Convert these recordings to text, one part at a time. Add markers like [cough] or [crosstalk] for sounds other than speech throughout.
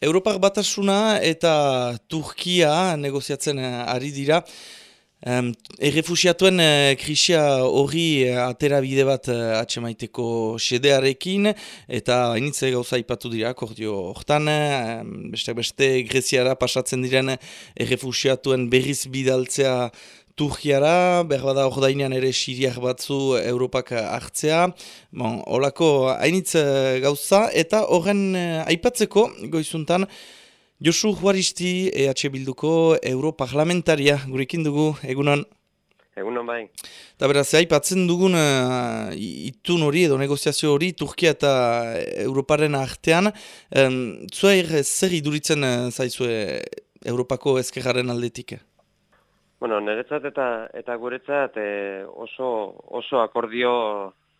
Europak batasuna eta Turkia negoziatzen eh, ari dira. Um, Errefusiatuen uh, krisia hori uh, atera bide bat uh, atxemaiteko sedearekin eta hainitze gauza ipatu dira, kordio hortan, uh, beste beste Greziara pasatzen diren errefusiatuen berriz bidaltzea Turkiara, behar bada hor dainean ere siriak batzu Europak hartzea. Bon, olako hainitz gauza eta horren eh, aipatzeko goizuntan Josu Juaristi EH Bilduko Europarlamentaria gurekin dugu, egunon? Egunon bai. Eta beraz, aipatzen dugun uh, itun hori edo negoziazio hori Turkia eta Europaren artean. Um, Zuair zer iduritzen uh, zaizue Europako ezkerraren aldetik? Bueno, niretzat eta eta guretzat e, oso oso akordio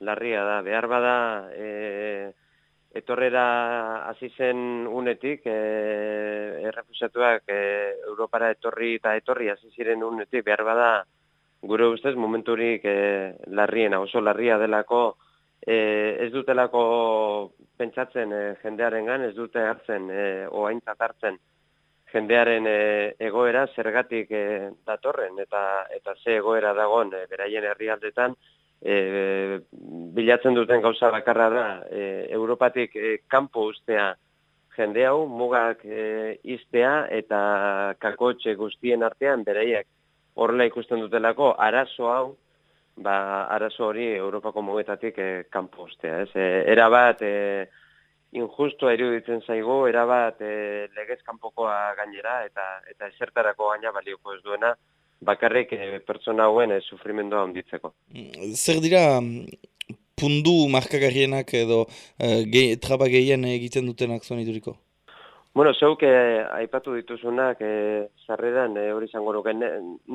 larria da. Behar bada e, etorrera hasi zen unetik e, errefusatuak e, Europara etorri eta etorri hasi ziren unetik behar bada gure ustez momenturik e, larriena, oso larria delako e, ez dutelako pentsatzen e, jendearengan, ez dute hartzen e, oaintzat hartzen jendearen e, egoera zergatik e, datorren eta eta ze egoera dagoen e, beraien herrialdetan e, bilatzen duten gauza bakarra da e, Europatik e, kanpo ustea jende hau mugak e, iztea eta kakotxe guztien artean beraiek horrela ikusten dutelako arazo hau ba arazo hori Europako mugetatik e, kanpo ustea ez? E, era bat e, injusto eruditzen zaigu, erabat e, legez kanpokoa gainera, eta eta esertarako gaina balioko ez duena, bakarrik e, pertsona hauen e, sufrimendua onditzeko. Zer dira pundu markagarrienak edo e, ge, traba gehien egiten dutenak zuen iduriko? Bueno, zeuk eh, aipatu dituzunak eh, sarreran eh, hori izango nuke.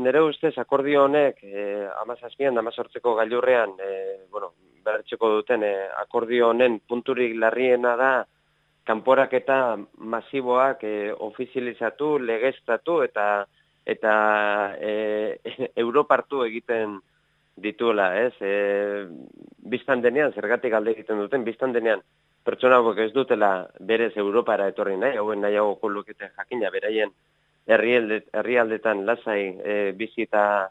Nere ustez akordio honek eh, amazazpian, amazortzeko gailurrean, eh, bueno, berretxeko duten eh, akordio honen punturik larriena da kanporak eta masiboak eh, ofizializatu, legeztatu eta eta eh, [laughs] Europartu egiten dituela, ez? Eh, biztan denean, zergatik alde egiten duten, biztan denean, pertsona ez dutela berez Europara etorri nahi, hauen nahiago koloketen jakina beraien herrialdetan lasai e, bizita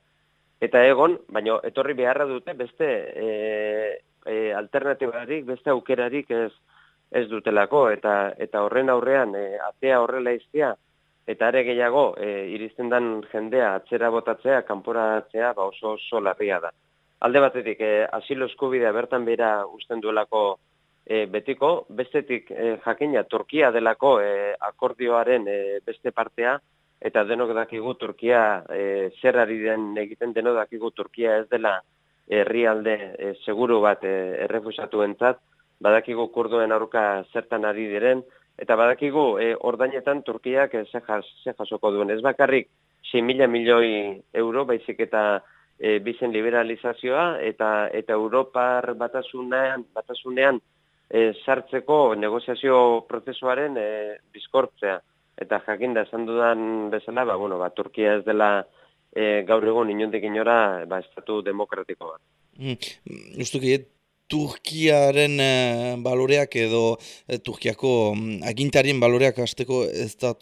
eta egon, baina etorri beharra dute beste e, e, alternatibarik, beste aukerarik ez ez dutelako eta eta horren aurrean e, atea horrela iztia eta are gehiago e, iristen dan jendea atzera botatzea, kanporatzea ba oso oso larria da. Alde batetik, e, asilo eskubidea bertan bera usten duelako e, betiko, bestetik e, jakina Turkia delako e, akordioaren e, beste partea, eta denok dakigu Turkia e, zer ari den egiten denok dakigu Turkia ez dela herrialde e, seguru bat e, errefusatu entzat, badakigu kurduen aurka zertan ari diren, eta badakigu e, ordainetan Turkiak e, ze jasoko duen. Ez bakarrik 6 mila milioi euro, baizik eta e, bizen liberalizazioa, eta eta Europar batasunean, batasunean e, sartzeko negoziazio prozesuaren e, bizkortzea. Eta jakin da esan dudan bezala, ba, bueno, ba, Turkia ez dela e, gaur egun inondik inora ba, estatu demokratiko bat. Mm, Justuki, Turkiaren e, baloreak edo e, Turkiako mm, agintarien baloreak hasteko ez da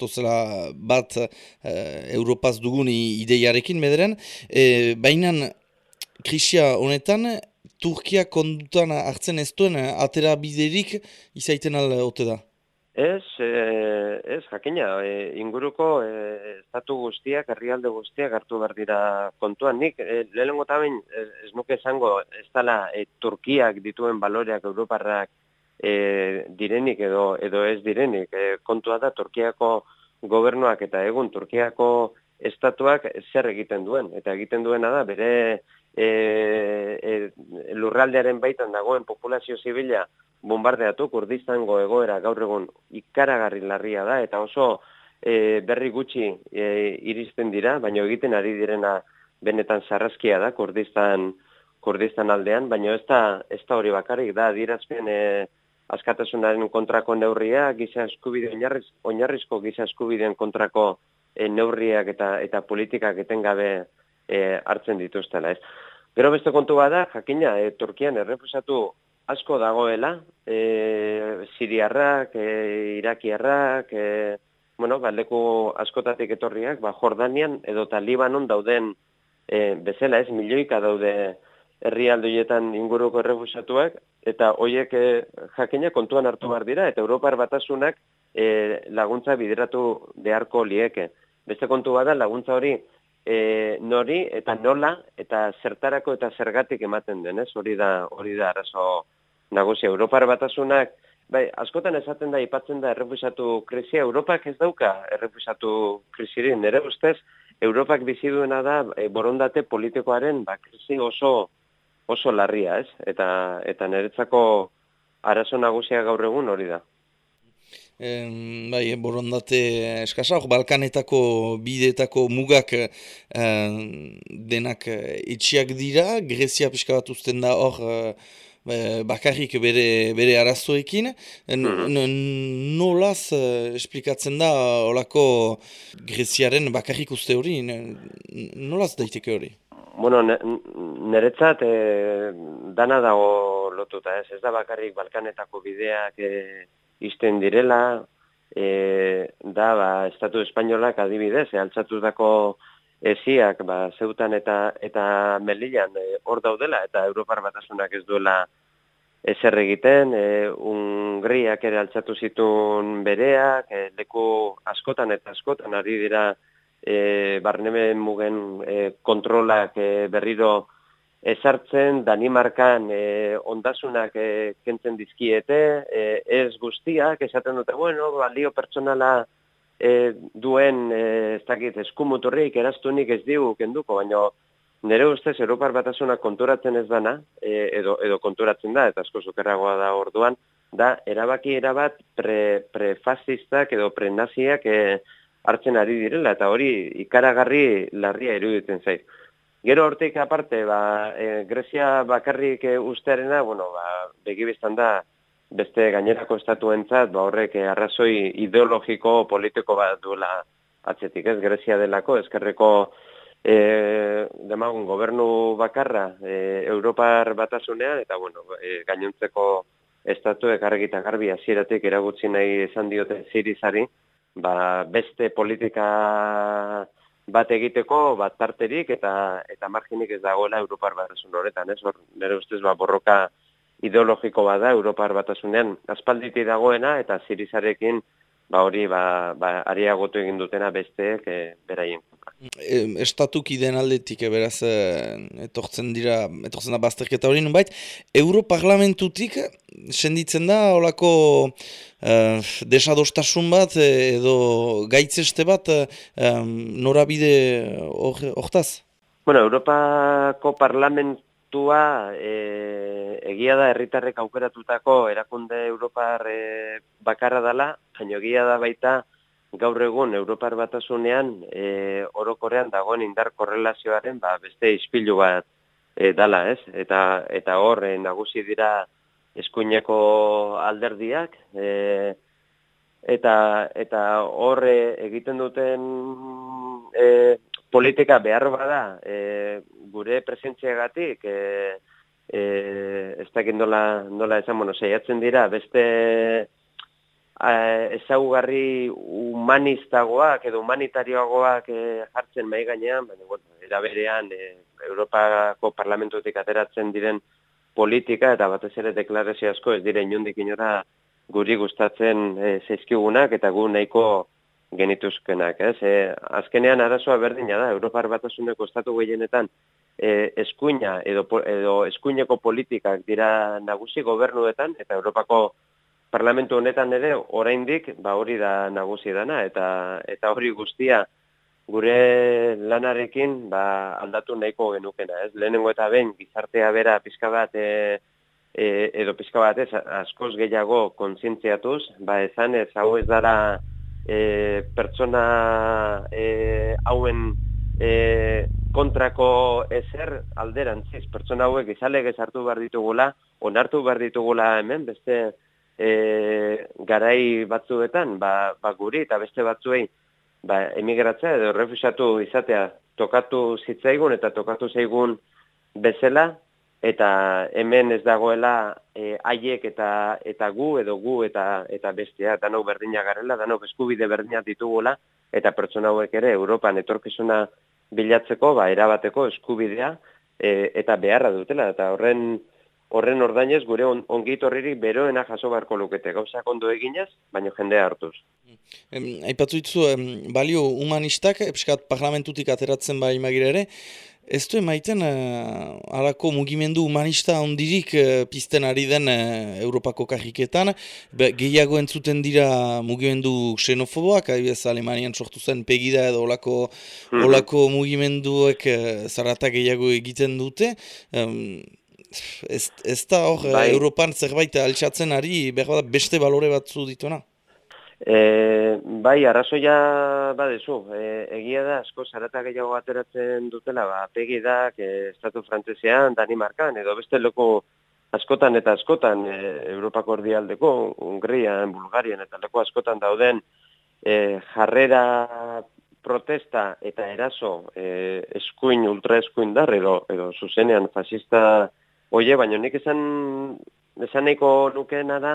bat e, Europaz dugun ideiarekin bederen. E, Baina krisia honetan Turkia kondutan hartzen ez duen eh, atera biderik izaiten alde ote da? Ez, eh, ez, jakina, eh, inguruko estatu guztiak, herrialde guztiak hartu behar dira kontuan. Nik, e, lehenengo tamen, ez nuke esango, ez dala Turkiak dituen baloreak Europarrak direnik edo edo ez direnik. kontua da, Turkiako gobernuak eta egun Turkiako estatuak zer egiten duen. Eta egiten duena da, bere e, e, lurraldearen baitan dagoen populazio zibila bombardeatu, kurdistango egoera gaur egun ikaragarri larria da, eta oso e, berri gutxi e, iristen dira, baina egiten ari direna benetan sarraskia da, kurdistan, kurdistan aldean, baina ez da, ez da hori bakarrik, da, dirazpen e, askatasunaren kontrako neurria, giza eskubide, oinarriz, oinarrizko giza eskubideen kontrako e, neurriak eta, eta politikak etengabe e, hartzen dituztela, ez. Gero beste kontu bada, jakina, e, Turkian errefusatu asko dagoela, e, siriarrak, e, irakiarrak, e, bueno, ba, leku askotatik etorriak, ba, Jordanian edo Talibanon dauden e, bezala ez, milioika daude herrialdoietan inguruko errefusatuak, eta hoiek e, jakina kontuan hartu behar dira, eta Europar batasunak e, laguntza bideratu beharko lieke. Beste kontu bada laguntza hori e, nori eta nola eta zertarako eta zergatik ematen denez, hori da hori da arazo nagusia Europar batasunak bai, askotan esaten da ipatzen da errefusatu krisia Europak ez dauka errefusatu krisirin nere ustez Europak bizi duena da e, borondate politikoaren ba krisi oso oso larria, ez? Eta eta niretzako arazo nagusia gaur egun hori da. Bai, borondate eskasa, Balkanetako bidetako mugak denak itxiak dira, Grezia pixka bat usten da hor bakarrik bere, bere arazoekin. Mhm. Nolaz esplikatzen da olako Greziaren bakarrik uste hori? Nolaz daiteke hori? Bueno, niretzat e, dana dago lotuta, ez, ez da bakarrik Balkanetako bideak e, izten direla, e, da, ba, Estatu Espainolak adibidez, e, dako eziak, ba, zeutan eta eta melilan hor daudela, eta Europar batasunak ez duela ezer egiten, e, Ungriak ere altzatu zituen bereak, e, leku askotan eta askotan ari dira, e, barnemen mugen e, kontrolak e, berriro ezartzen, Danimarkan e, ondasunak e, kentzen dizkiete, e, ez guztiak, esaten dute, bueno, balio pertsonala e, duen, e, ez dakit, eskumuturrik, eraztunik ez digu kenduko, baina nire ustez, Europar batasuna konturatzen ez dana, e, edo, edo konturatzen da, eta asko zukerragoa da orduan, da, erabaki erabat pre edo pre-naziak e, hartzen ari direla, eta hori ikaragarri larria iruditzen zait. Gero hortik aparte, ba, e, Grezia bakarrik e, ustearena, bueno, ba, begibiztan da, beste gainerako estatuentzat, ba, horrek e, arrazoi ideologiko politiko bat duela atzetik, ez? Grezia delako, ezkerreko e, demagun gobernu bakarra e, Europar batasunean, eta bueno, e, gainontzeko estatuek argita garbi hasieratik eragutzi nahi esan diote zirizari, ba, beste politika bat egiteko bat tarterik eta eta marginik ez dagoela Europar batasun horretan, ez? Hor nere ustez ba borroka ideologiko bada Europar batasunean aspalditi dagoena eta Sirizarekin ba hori ba, ba ariagotu egin dutena besteek e, beraien estatuki den aldetik, eh, beraz, eh, etortzen dira, etortzen da bazterketa hori nubait, Europarlamentutik, senditzen da, olako eh, desadostasun bat, edo gaitzeste bat, norabide hortaz? Bueno, Europako parlamentua e, egia da herritarrek aukeratutako erakunde Europar e, bakarra dela, baina egia da baita, gaur egun Europar batasunean e, orokorean dagoen indar korrelazioaren ba, beste ispilu bat e, dala, ez? Eta, eta hor e, nagusi dira eskuineko alderdiak, e, eta, eta hor e, egiten duten e, politika behar bada e, gure presentziagatik, e, e, ez nola, nola esan, bueno, saiatzen dira, beste ezaugarri humanistagoak edo humanitarioagoak eh, jartzen mai gainean, baina bueno, era berean eh, Europako parlamentutik ateratzen diren politika eta batez ere deklarazio asko ez dire inundik inora guri gustatzen eh, zaizkigunak eta gu nahiko genituzkenak, ez? E, azkenean arazoa berdina da, Europar batasuneko estatu gehienetan e, eskuina edo, edo eskuineko politikak dira nagusi gobernuetan eta Europako parlamentu honetan ere oraindik ba hori da nagusi dana eta eta hori guztia gure lanarekin ba aldatu nahiko genukena, ez? Lehenengo eta behin gizartea bera pizka bat e, e, edo pizka bat ez askoz gehiago kontzientziatuz, ba esan ez hau ez dara e, pertsona e, hauen e, kontrako ezer alderantziz, pertsona hauek izale gezartu behar ditugula, onartu behar ditugula hemen, beste e, garai batzuetan, ba, ba guri eta beste batzuei ba, emigratzea edo refusatu izatea tokatu zitzaigun eta tokatu zaigun bezala, eta hemen ez dagoela e, haiek eta eta gu edo gu eta eta bestea danok berdina garela danok eskubide berdina ditugula eta pertsona hauek ere Europan etorkizuna bilatzeko ba erabateko eskubidea e, eta beharra dutela eta horren horren ordainez gure on, ongitorririk beroena jaso beharko lukete gauza ondo eginez, baino jendea hartuz. Em, aipatu ditzu, balio humanistak, epskat parlamentutik ateratzen bai magire ere, ez du emaiten uh, alako mugimendu humanista ondirik uh, pizten ari den uh, Europako kajiketan, gehiago entzuten dira mugimendu xenofoboak, adibidez Alemanian sortu zen pegida edo olako, mm olako mugimenduek uh, zarata gehiago egiten dute, ez, ez da hor bai. Europan zerbait altxatzen ari behar beste balore batzu dituena? E, bai, arrazoia badezu, e, egia da, asko zarata gehiago ateratzen dutela, ba, pegi da, e, estatu frantzesean, Danimarkan, edo beste loko askotan eta askotan, e, Europako ordialdeko, Hungrian, Bulgarian, eta loko askotan dauden, e, jarrera protesta eta eraso e, eskuin, ultra eskuin dar, edo, edo zuzenean fascista Oie, baina nik esan, esan nahiko nukeena da,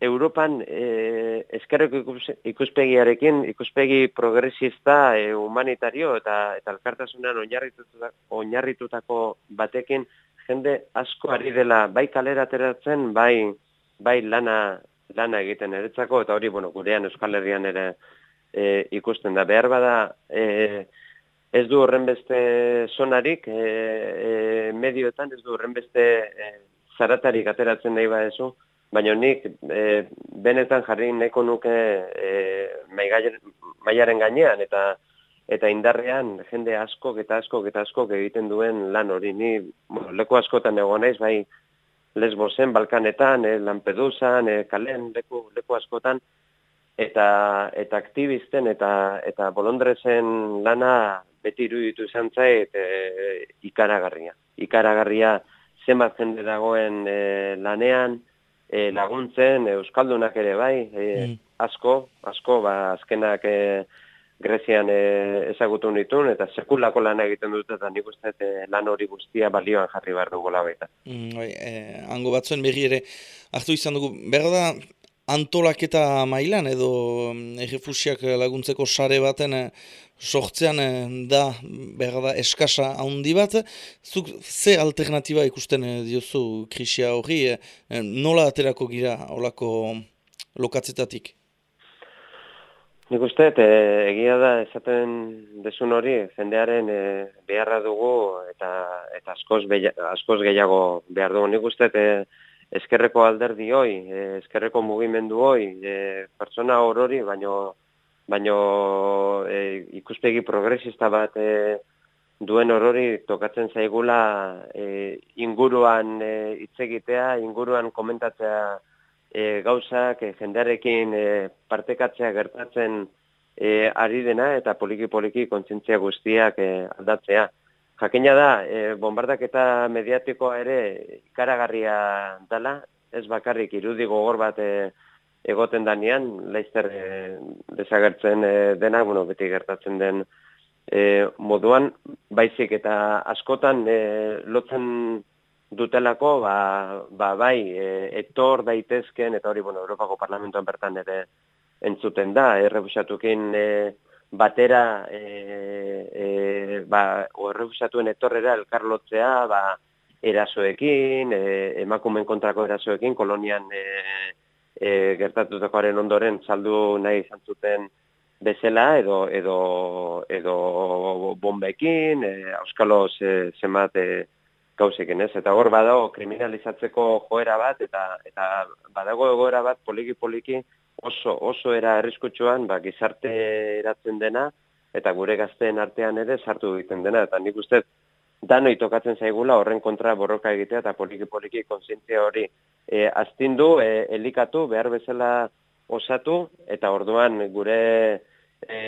Europan eh, eskerreko ikuspegiarekin, ikuspegi progresista eh, humanitario eta eta alkartasunan oinarritutako, oinarritutako batekin jende asko ari dela bai kalera ateratzen, bai, bai lana, lana egiten eretzako, eta hori, bueno, gurean Euskal Herrian ere eh, ikusten da. Behar bada, eh, ez du horren beste sonarik, e, e, medioetan ez du horren beste e, zaratarik ateratzen nahi ba ezu, baina nik e, benetan jarri nahiko nuke e, maiaren gainean eta eta indarrean jende asko eta asko eta asko egiten duen lan hori ni bueno, leku askotan egon naiz bai Lesbosen, Balkanetan, e, Lampedusan, e, Kalen, leku, leku askotan, eta eta aktivisten eta eta bolondresen lana beti iruditu izan zait e, ikaragarria. Ikaragarria zenbat jende dagoen e, lanean, e, laguntzen, Euskaldunak ere bai, e, mm. asko, asko, ba, azkenak e, Grezian e, ezagutu nitun, eta sekulako lan egiten dut, eta nik uste e, lan hori guztia balioan jarri behar dugu baita. Mm, e, ango batzuen berri ere, hartu izan dugu, berda, antolaketa mailan edo mm, errefusiak laguntzeko sare baten eh, sortzean eh, da behar da eskasa handi bat. Zuk ze alternatiba ikusten eh, diozu krisia hori, nola aterako gira olako lokatzetatik? Nik uste, egia da esaten desun hori, jendearen beharra dugu eta eta askoz, askoz gehiago behar dugu. Nik uste, eskerreko alderdi hoi, e, eskerreko mugimendu hoi, e, pertsona horori, baino, baino e, ikuspegi progresista bat e, duen horori tokatzen zaigula e, inguruan e, hitz egitea, inguruan komentatzea e, gauzak, e, jendearekin e, partekatzea gertatzen e, ari dena eta poliki-poliki kontzentzia guztiak e, aldatzea. Jakina da, e, bombardak eta mediatikoa ere ikaragarria dala, ez bakarrik irudi gogor bat e, egoten danean, laizter e, desagertzen e, dena, bueno, beti gertatzen den e, moduan, baizik eta askotan e, lotzen dutelako, ba, ba bai, e, etor daitezken, eta hori, bueno, Europako Parlamentoan bertan ere entzuten da, errebusatukin e, batera e, e, ba, horrefusatuen etorrera elkarlotzea ba, erasoekin, e, emakumen kontrako erasoekin, kolonian e, e, gertatutakoaren ondoren saldu nahi izan zuten bezala edo edo edo bombekin, e, auskalo ze zemate gauzekin, ez? Eta hor badago kriminalizatzeko joera bat eta eta badago egoera bat poliki poliki oso oso era arriskutsuan ba gizarte eratzen dena eta gure gazteen artean ere sartu egiten dena. Eta nik uste danoi tokatzen zaigula horren kontra borroka egitea eta poliki poliki kontzientzia hori e, astindu, e, elikatu, behar bezala osatu eta orduan gure e,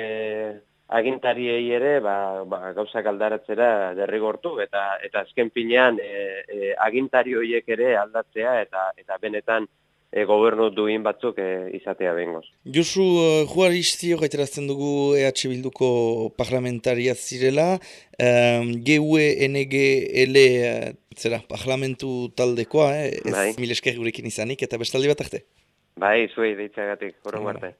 agintariei ere ba, ba, gauzak aldaratzera derrigortu eta eta azken pinean e, e, agintari horiek ere aldatzea eta eta benetan e, gobernu duin batzuk e, izatea bengoz. Josu, uh, juaristi horretarazten dugu EH Bilduko parlamentaria zirela, um, GUE, NGL, uh, zera, parlamentu taldekoa, eh? ez Bai. mil esker gurekin izanik, eta bestaldi bat arte. Bai, zuei deitzagatik, horren Bai. arte.